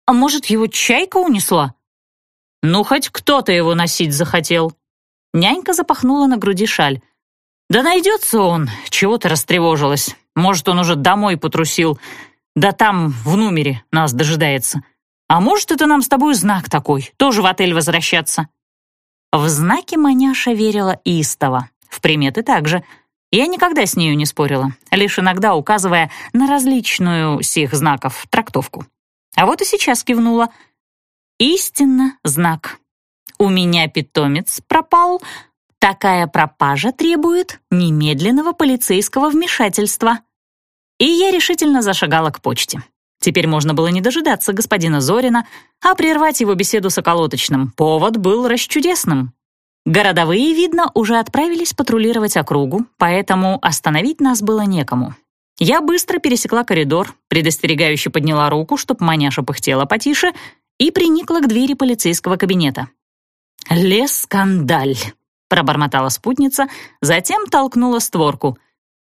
«А может, его чайка унесла?» «Ну, хоть кто-то его носить захотел». Нянька запахнула на груди шаль. «Да найдется он, чего ты растревожилась. Может, он уже домой потрусил. Да там, в номере, нас дожидается. А может, это нам с тобой знак такой, тоже в отель возвращаться?» В знаки маняша верила истово, в приметы также. Я никогда с нею не спорила, лишь иногда указывая на различную сих знаков трактовку. А вот и сейчас кивнула. «Истинно знак. У меня питомец пропал. Такая пропажа требует немедленного полицейского вмешательства». И я решительно зашагала к почте. Теперь можно было не дожидаться господина Зорина, а прервать его беседу с околоточным. Повод был расчудесным. Городовые, видно, уже отправились патрулировать округу, поэтому остановить нас было некому. Я быстро пересекла коридор, предостерегающе подняла руку, чтоб маняша пыхтела потише, и приникла к двери полицейского кабинета. «Лес скандаль», — пробормотала спутница, затем толкнула створку.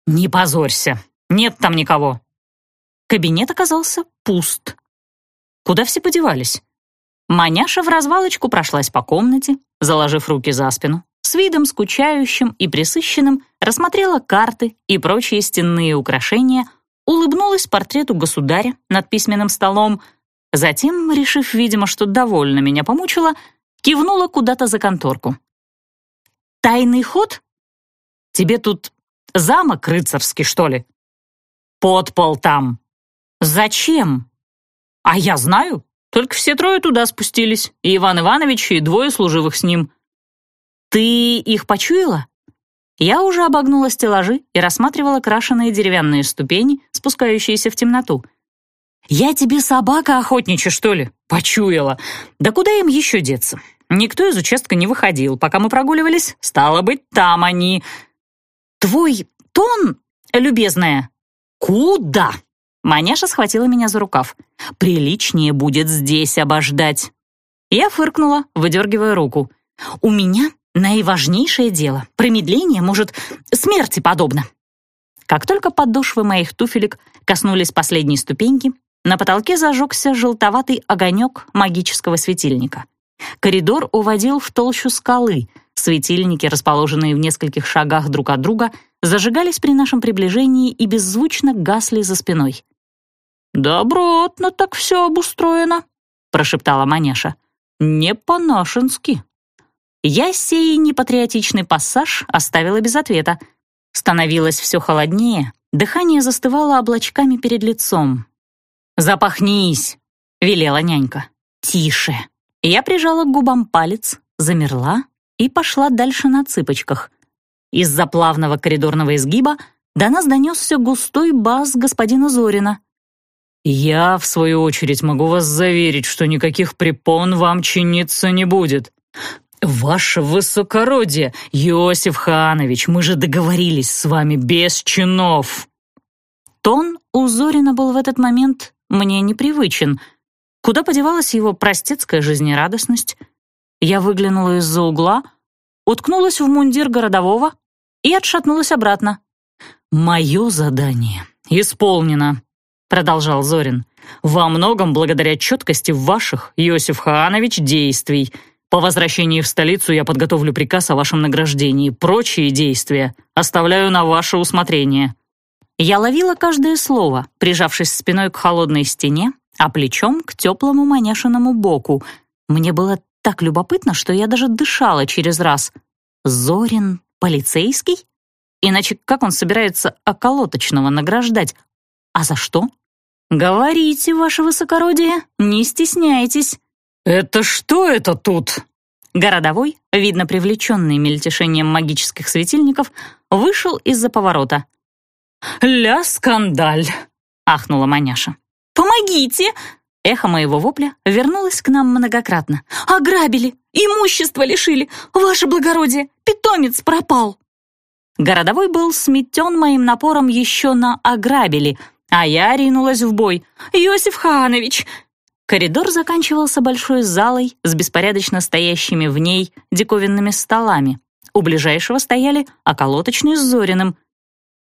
«Не позорься, нет там никого». Кабинет оказался пуст. Куда все подевались? Маняша в развалочку прошлась по комнате, заложив руки за спину, с видом скучающим и присыщенным рассмотрела карты и прочие стенные украшения, улыбнулась портрету государя над письменным столом, затем, решив, видимо, что довольно меня помучила, кивнула куда-то за конторку. «Тайный ход? Тебе тут замок рыцарский, что ли?» «Подпол там». «Зачем?» «А я знаю. Только все трое туда спустились. И Иван Иванович, и двое служивых с ним». «Ты их почуяла?» Я уже обогнула стеллажи и рассматривала крашеные деревянные ступени, спускающиеся в темноту. «Я тебе собака охотничья, что ли?» «Почуяла. Да куда им еще деться? Никто из участка не выходил, пока мы прогуливались. Стало быть, там они...» «Твой тон, любезная, «Куда?» Маняша схватила меня за рукав. «Приличнее будет здесь обождать». Я фыркнула, выдергивая руку. «У меня наиважнейшее дело. Промедление, может, смерти подобно». Как только подошвы моих туфелек коснулись последней ступеньки, на потолке зажегся желтоватый огонек магического светильника. Коридор уводил в толщу скалы. Светильники, расположенные в нескольких шагах друг от друга, зажигались при нашем приближении и беззвучно гасли за спиной. «Добротно так все обустроено», — прошептала Маняша. «Не по-нашенски». Я сей непатриотичный пассаж оставила без ответа. Становилось все холоднее, дыхание застывало облачками перед лицом. «Запахнись!» — велела нянька. «Тише!» Я прижала к губам палец, замерла и пошла дальше на цыпочках. Из-за плавного коридорного изгиба до нас донесся густой бас господина Зорина. «Я, в свою очередь, могу вас заверить, что никаких препон вам чиниться не будет. Ваше высокородие, Иосиф Ханович, мы же договорились с вами без чинов». Тон у Зорина был в этот момент мне непривычен — Куда подевалась его простецкая жизнерадостность? Я выглянула из-за угла, уткнулась в мундир городового и отшатнулась обратно. «Мое задание исполнено», — продолжал Зорин. Во многом благодаря четкости ваших, Иосиф Хаанович, действий. По возвращении в столицу я подготовлю приказ о вашем награждении. Прочие действия оставляю на ваше усмотрение». Я ловила каждое слово, прижавшись спиной к холодной стене, а плечом к теплому маняшиному боку. Мне было так любопытно, что я даже дышала через раз. Зорин полицейский? Иначе как он собирается околоточного награждать? А за что? Говорите, ваше высокородие, не стесняйтесь. «Это что это тут?» Городовой, видно привлеченный мельтешением магических светильников, вышел из-за поворота. «Ля скандаль!» — ахнула маняша. «Помогите!» Эхо моего вопля вернулось к нам многократно. «Ограбили! Имущество лишили! Ваше благородие! Питомец пропал!» Городовой был сметен моим напором еще на «ограбили», а я ринулась в бой. «Иосиф Ханович!» Коридор заканчивался большой залой с беспорядочно стоящими в ней диковинными столами. У ближайшего стояли околоточный с Зориным.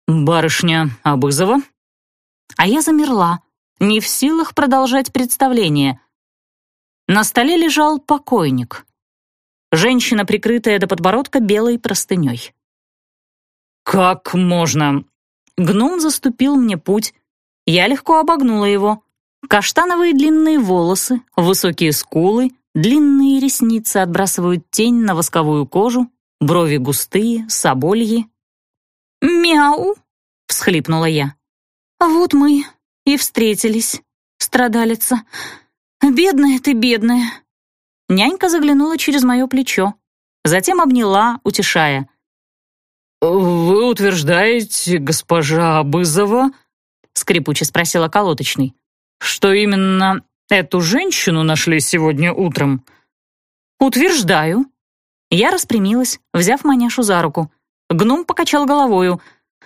«Барышня Абызова?» А я замерла, не в силах продолжать представление. На столе лежал покойник. Женщина, прикрытая до подбородка белой простыней. «Как можно?» Гном заступил мне путь. Я легко обогнула его. Каштановые длинные волосы, высокие скулы, длинные ресницы отбрасывают тень на восковую кожу, брови густые, собольи. «Мяу!» — всхлипнула я. «Вот мы и встретились, страдалица. Бедная ты, бедная!» Нянька заглянула через мое плечо, затем обняла, утешая. «Вы утверждаете, госпожа Бызова?» — скрипуче спросила колоточный. «Что именно эту женщину нашли сегодня утром?» «Утверждаю». Я распрямилась, взяв маняшу за руку. Гном покачал головою.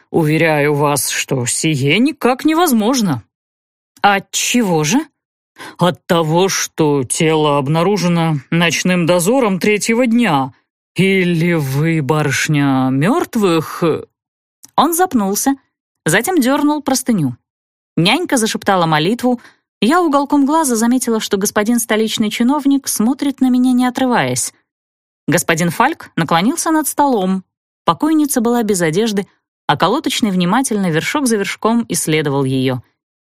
«Уверяю вас, что сие никак невозможно». «От чего же?» «От того, что тело обнаружено ночным дозором третьего дня. Или вы, барышня, мертвых?» Он запнулся, затем дернул простыню. Нянька зашептала молитву. Я уголком глаза заметила, что господин столичный чиновник смотрит на меня, не отрываясь. Господин Фальк наклонился над столом. Покойница была без одежды, а колоточный внимательно вершок за вершком исследовал ее.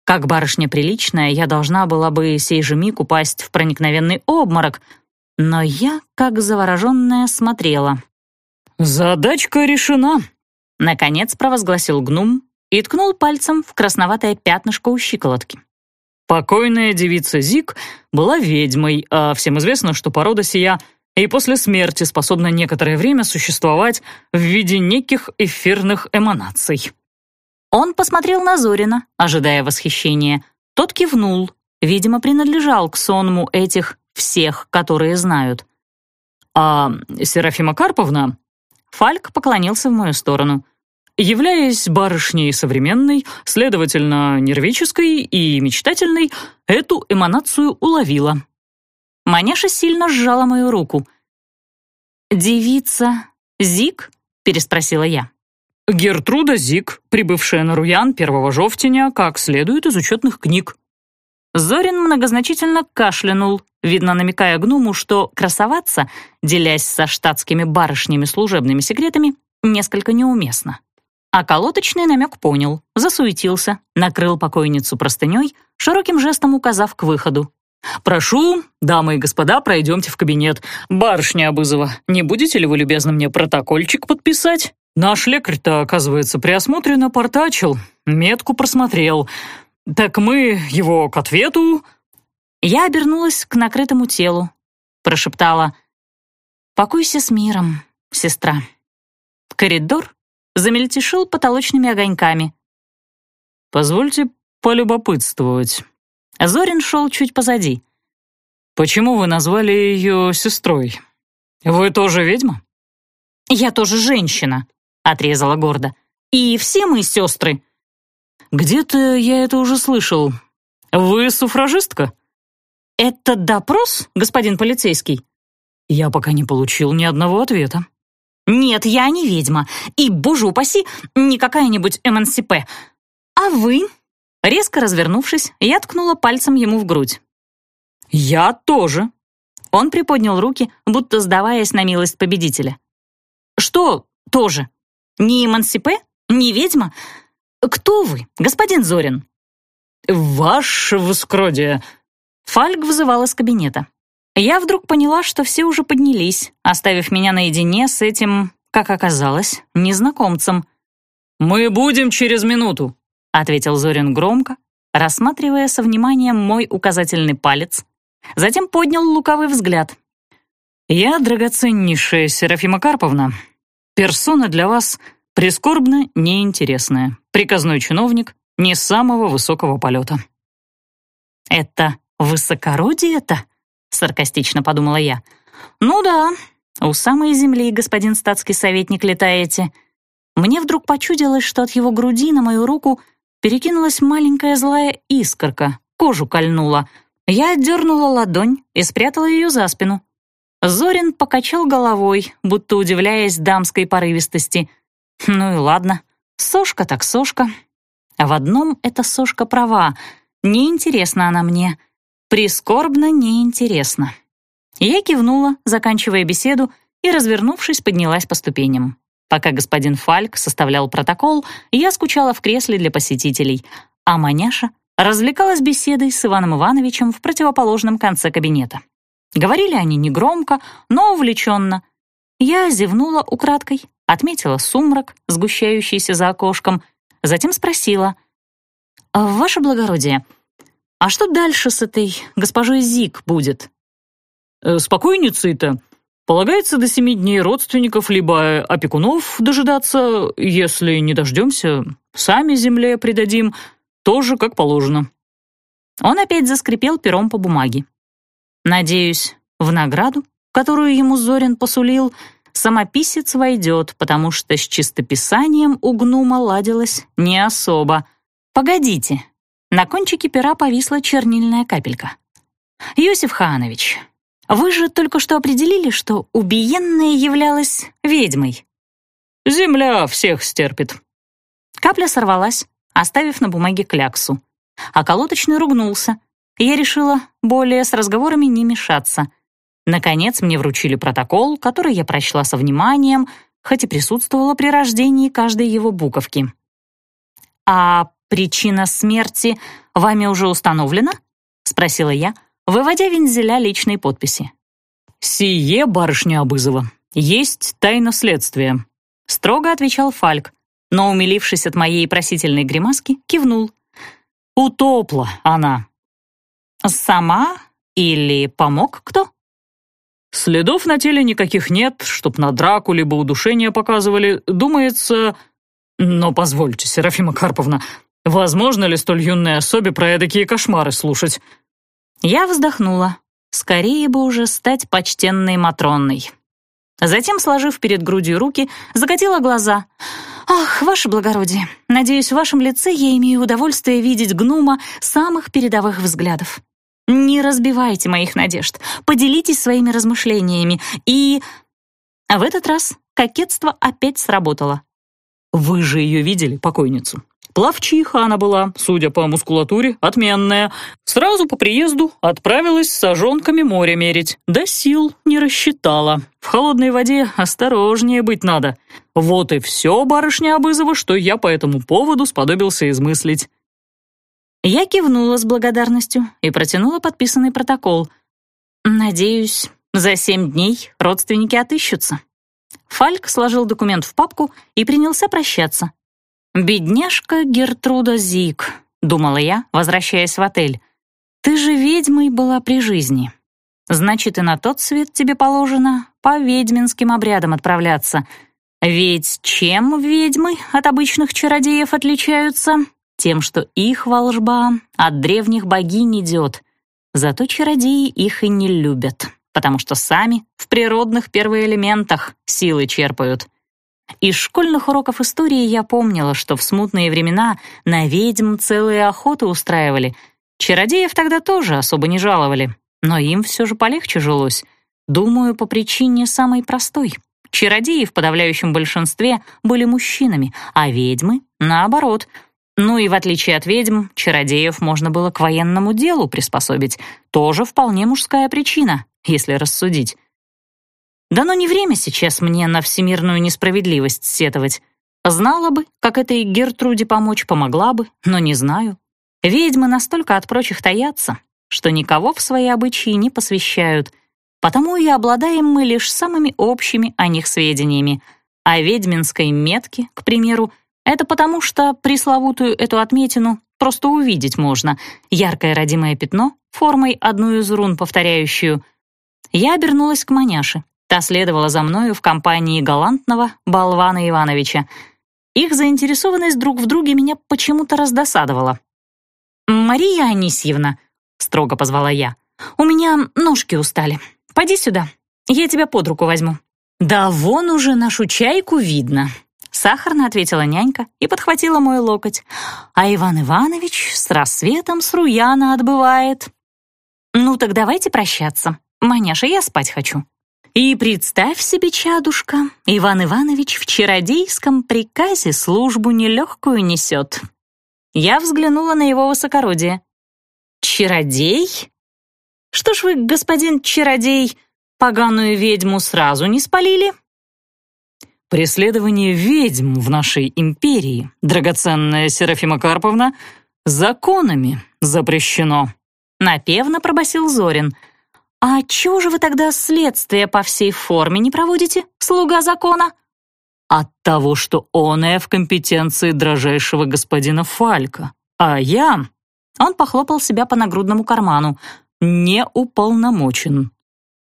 Как барышня приличная, я должна была бы сей же миг упасть в проникновенный обморок, но я, как завороженная, смотрела. «Задачка решена», — наконец провозгласил гнум, и ткнул пальцем в красноватое пятнышко у щиколотки. Покойная девица Зик была ведьмой, а всем известно, что порода сия и после смерти способна некоторое время существовать в виде неких эфирных эманаций. Он посмотрел на Зорина, ожидая восхищения. Тот кивнул, видимо, принадлежал к сонму этих всех, которые знают. «А Серафима Карповна?» Фальк поклонился в мою сторону являясь барышней современной, следовательно, нервической и мечтательной, эту эманацию уловила. Маняша сильно сжала мою руку. «Девица Зик?» — переспросила я. «Гертруда Зик, прибывшая на Руян первого жовтеня, как следует из учетных книг». Зорин многозначительно кашлянул, видно намекая гному, что красоваться, делясь со штатскими барышнями служебными секретами, несколько неуместно. А колоточный намек понял, засуетился, накрыл покойницу простыней, широким жестом указав к выходу. «Прошу, дамы и господа, пройдемте в кабинет. Барышня Абызова, не будете ли вы любезно мне протокольчик подписать? Наш лекарь-то, оказывается, при осмотре напортачил, метку просмотрел. Так мы его к ответу...» Я обернулась к накрытому телу, прошептала «Покойся с миром, сестра». Коридор замельтешил потолочными огоньками. «Позвольте полюбопытствовать». Зорин шел чуть позади. «Почему вы назвали ее сестрой? Вы тоже ведьма?» «Я тоже женщина», — отрезала гордо. «И все мы сестры». «Где-то я это уже слышал. Вы суфражистка?» «Это допрос, господин полицейский?» «Я пока не получил ни одного ответа». «Нет, я не ведьма. И, боже упаси, не какая-нибудь эмансипе. А вы?» Резко развернувшись, я ткнула пальцем ему в грудь. «Я тоже!» Он приподнял руки, будто сдаваясь на милость победителя. «Что тоже? Не эмансипе? Не ведьма? Кто вы, господин Зорин?» «Ваше воскродие!» Фальк вызывал из кабинета. Я вдруг поняла, что все уже поднялись, оставив меня наедине с этим, как оказалось, незнакомцем. «Мы будем через минуту», — ответил Зорин громко, рассматривая со вниманием мой указательный палец, затем поднял лукавый взгляд. «Я, драгоценнейшая Серафима Карповна, персона для вас прискорбно неинтересная, приказной чиновник не самого высокого полета». «Это высокородие-то?» — саркастично подумала я. «Ну да, у самой земли, господин статский советник, летаете». Мне вдруг почудилось, что от его груди на мою руку перекинулась маленькая злая искорка, кожу кольнула. Я отдернула ладонь и спрятала ее за спину. Зорин покачал головой, будто удивляясь дамской порывистости. Ну и ладно, сошка так сошка. В одном эта сошка права, неинтересна она мне, прискорбно неинтересна. Я кивнула, заканчивая беседу, и, развернувшись, поднялась по ступеням. Пока господин Фальк составлял протокол, я скучала в кресле для посетителей, а маняша развлекалась беседой с Иваном Ивановичем в противоположном конце кабинета. Говорили они негромко, но увлеченно. Я зевнула украдкой, отметила сумрак, сгущающийся за окошком, затем спросила. «Ваше благородие, а что дальше с этой госпожой Зик будет?» Э, спокойницей-то полагается до семи дней родственников либо опекунов дожидаться, если не дождемся, сами земле придадим, тоже как положено». Он опять заскрипел пером по бумаге. «Надеюсь, в награду, которую ему Зорин посулил, самописец войдет, потому что с чистописанием у гнума ладилось не особо. Погодите». На кончике пера повисла чернильная капелька. «Юсиф Ханович, вы же только что определили, что убиенная являлась ведьмой. Земля всех стерпит. Капля сорвалась, оставив на бумаге кляксу. А колоточный ругнулся. Я решила более с разговорами не мешаться. Наконец мне вручили протокол, который я прочла со вниманием, хоть и присутствовала при рождении каждой его буковки. «А причина смерти вами уже установлена?» — спросила я, выводя вензеля личной подписи. «Сие, барышня Абызова, есть тайна следствия», — строго отвечал Фальк, но, умилившись от моей просительной гримаски, кивнул. «Утопла она». «Сама или помог кто?» «Следов на теле никаких нет, чтоб на драку либо удушение показывали. Думается...» «Но позвольте, Серафима Карповна, возможно ли столь юной особе про эдакие кошмары слушать? Я вздохнула. Скорее бы уже стать почтенной Матронной. Затем, сложив перед грудью руки, закатила глаза. «Ах, ваше благородие, надеюсь, в вашем лице я имею удовольствие видеть гнума самых передовых взглядов. Не разбивайте моих надежд, поделитесь своими размышлениями и...» А в этот раз кокетство опять сработало. «Вы же ее видели, покойницу?» Плавчиха она была, судя по мускулатуре, отменная. Сразу по приезду отправилась с сожонками море мерить. Да сил не рассчитала. В холодной воде осторожнее быть надо. Вот и все, барышня Абызова, что я по этому поводу сподобился измыслить. Я кивнула с благодарностью и протянула подписанный протокол. Надеюсь, за семь дней родственники отыщутся. Фальк сложил документ в папку и принялся прощаться. «Бедняжка Гертруда Зик», — думала я, возвращаясь в отель. «Ты же ведьмой была при жизни. Значит, и на тот свет тебе положено по ведьминским обрядам отправляться. Ведь чем ведьмы от обычных чародеев отличаются? Тем, что их волжба от древних богинь идет. Зато чародеи их и не любят, потому что сами в природных первоэлементах силы черпают». Из школьных уроков истории я помнила, что в смутные времена на ведьм целые охоты устраивали. Чародеев тогда тоже особо не жаловали, но им все же полегче жилось. Думаю, по причине самой простой. Чародеи в подавляющем большинстве были мужчинами, а ведьмы, наоборот, Ну и в отличие от ведьм, чародеев можно было к военному делу приспособить. Тоже вполне мужская причина, если рассудить. Да но не время сейчас мне на всемирную несправедливость сетовать. Знала бы, как этой Гертруде помочь, помогла бы, но не знаю. Ведьмы настолько от прочих таятся, что никого в свои обычаи не посвящают, потому и обладаем мы лишь самыми общими о них сведениями. А ведьминской метке, к примеру, это потому, что пресловутую эту отметину просто увидеть можно. Яркое родимое пятно, формой одну из рун повторяющую. Я обернулась к маняше. Та следовала за мною в компании галантного Болвана Ивановича. Их заинтересованность друг в друге меня почему-то раздосадовала. «Мария Анисьевна», — строго позвала я, — «у меня ножки устали. Пойди сюда, я тебя под руку возьму». «Да вон уже нашу чайку видно», Сахарно ответила нянька и подхватила мой локоть. А Иван Иванович с рассветом с Руяна отбывает. Ну так давайте прощаться. Маняша, я спать хочу. И представь себе, чадушка, Иван Иванович в чародейском приказе службу нелегкую несет. Я взглянула на его высокородие. «Чародей? Что ж вы, господин чародей, поганую ведьму сразу не спалили?» Преследование ведьм в нашей империи, драгоценная Серафима Карповна, законами запрещено. Напевно пробасил Зорин. «А чего же вы тогда следствие по всей форме не проводите, слуга закона?» «От того, что оное в компетенции дрожайшего господина Фалька, а я...» Он похлопал себя по нагрудному карману. «Не уполномочен».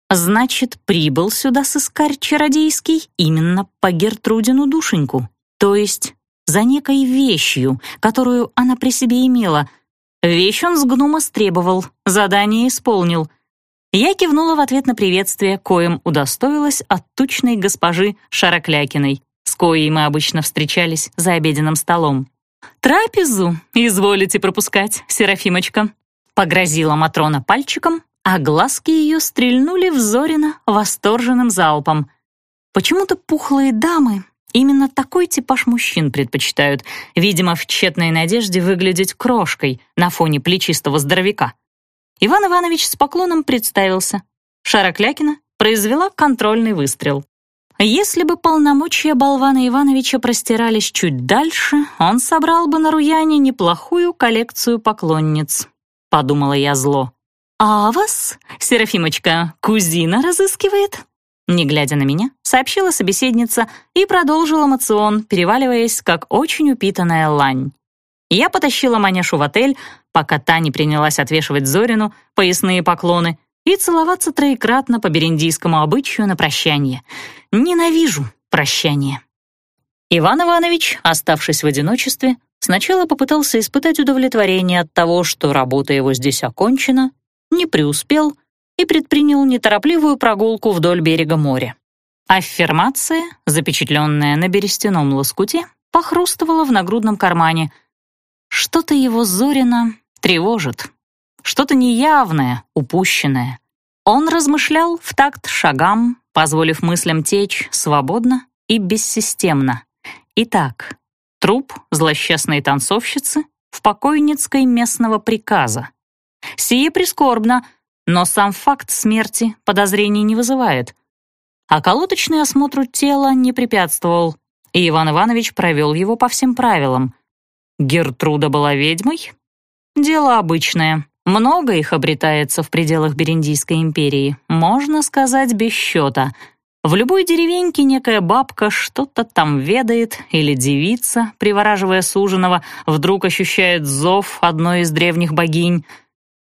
Значит, прибыл сюда сыскарь чародейский именно по Гертрудину душеньку, то есть за некой вещью, которую она при себе имела. Вещь он с гнума стребовал, задание исполнил. Я кивнула в ответ на приветствие, коим удостоилась от тучной госпожи Шароклякиной, с коей мы обычно встречались за обеденным столом. «Трапезу изволите пропускать, Серафимочка», — погрозила Матрона пальчиком, а глазки ее стрельнули в Зорина восторженным залпом. Почему-то пухлые дамы именно такой типаж мужчин предпочитают, видимо, в тщетной надежде выглядеть крошкой на фоне плечистого здоровяка. Иван Иванович с поклоном представился. Шароклякина произвела контрольный выстрел. Если бы полномочия болвана Ивановича простирались чуть дальше, он собрал бы на Руяне неплохую коллекцию поклонниц, подумала я зло. «А вас, Серафимочка, кузина разыскивает?» Не глядя на меня, сообщила собеседница и продолжила мацион, переваливаясь, как очень упитанная лань. Я потащила Маняшу в отель, пока та не принялась отвешивать Зорину поясные поклоны и целоваться троекратно по бериндийскому обычаю на прощание. Ненавижу прощание. Иван Иванович, оставшись в одиночестве, сначала попытался испытать удовлетворение от того, что работа его здесь окончена, не преуспел и предпринял неторопливую прогулку вдоль берега моря. Аффирмация, запечатленная на берестяном лоскуте, похрустывала в нагрудном кармане. Что-то его Зорина тревожит, что-то неявное, упущенное. Он размышлял в такт шагам, позволив мыслям течь свободно и бессистемно. Итак, труп злосчастной танцовщицы в покойницкой местного приказа. Сие прискорбно, но сам факт смерти подозрений не вызывает. А колоточный осмотру тела не препятствовал, и Иван Иванович провел его по всем правилам. Гертруда была ведьмой? Дело обычное. Много их обретается в пределах Бериндийской империи, можно сказать, без счета. В любой деревеньке некая бабка что-то там ведает, или девица, привораживая суженого, вдруг ощущает зов одной из древних богинь —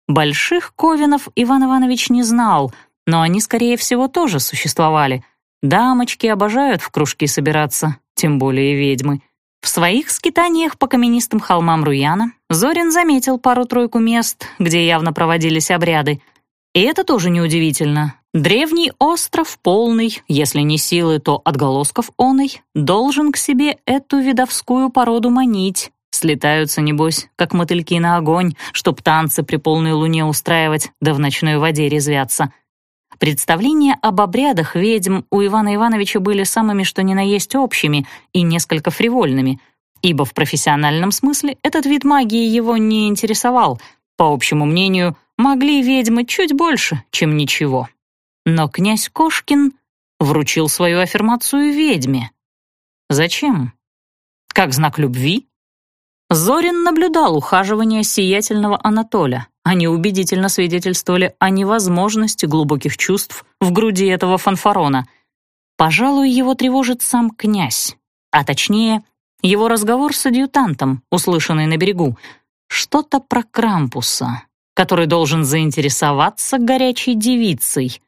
Больших ковинов Иван Иванович не знал, но они, скорее всего, тоже существовали. Дамочки обожают в кружки собираться, тем более ведьмы. В своих скитаниях по каменистым холмам Руяна Зорин заметил пару-тройку мест, где явно проводились обряды. И это тоже неудивительно. Древний остров, полный, если не силы, то отголосков оной, должен к себе эту видовскую породу манить, Слетаются, небось, как мотыльки на огонь, чтоб танцы при полной луне устраивать, да в ночной воде резвятся. Представления об обрядах ведьм у Ивана Ивановича были самыми что ни на есть общими и несколько фривольными. ибо в профессиональном смысле этот вид магии его не интересовал. По общему мнению, могли ведьмы чуть больше, чем ничего. Но князь Кошкин вручил свою аффирмацию ведьме. Зачем? Как знак любви? Зорин наблюдал ухаживание сиятельного Анатоля. Они убедительно свидетельствовали о невозможности глубоких чувств в груди этого фанфарона. Пожалуй, его тревожит сам князь, а точнее, его разговор с адъютантом, услышанный на берегу. Что-то про Крампуса, который должен заинтересоваться горячей девицей.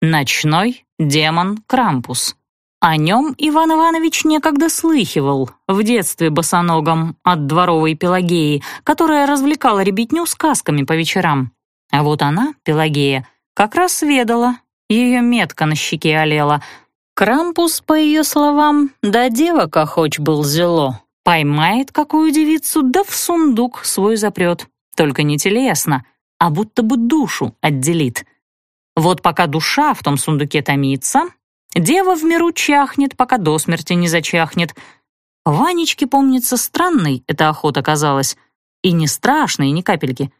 Ночной демон Крампус. О нем Иван Иванович некогда слыхивал, в детстве босоногом от дворовой Пелагеи, которая развлекала ребятню сказками по вечерам. А вот она, Пелагея, как раз ведала, ее метка на щеке олела. Крампус, по ее словам, да девок охоч был зело. Поймает какую девицу, да в сундук свой запрет. Только не телесно, а будто бы душу отделит. Вот пока душа в том сундуке томится, дева в миру чахнет, пока до смерти не зачахнет. Ванечке, помнится, странной эта охота казалась. И не страшной, ни капельки.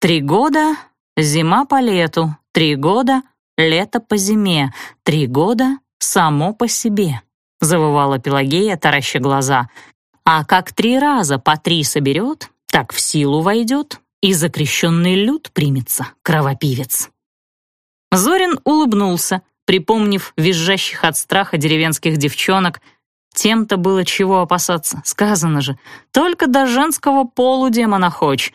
Три года — зима по лету, три года — лето по зиме, три года — само по себе, — завывала Пелагея, тараща глаза. А как три раза по три соберет, так в силу войдет, и закрещенный люд примется, кровопивец. Зорин улыбнулся, припомнив визжащих от страха деревенских девчонок. Тем-то было чего опасаться, сказано же. Только до женского полу демона хоч.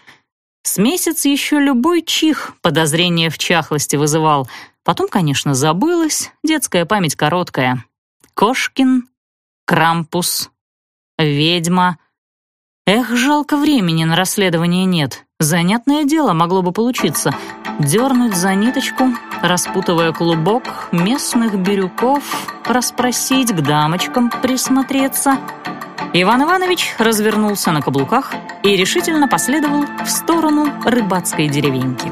С месяц еще любой чих подозрение в чахлости вызывал. Потом, конечно, забылось, детская память короткая. Кошкин, Крампус, ведьма. Эх, жалко времени на расследование нет. Занятное дело могло бы получиться. Дернуть за ниточку, распутывая клубок местных бирюков, расспросить, к дамочкам присмотреться. Иван Иванович развернулся на каблуках и решительно последовал в сторону рыбацкой деревеньки.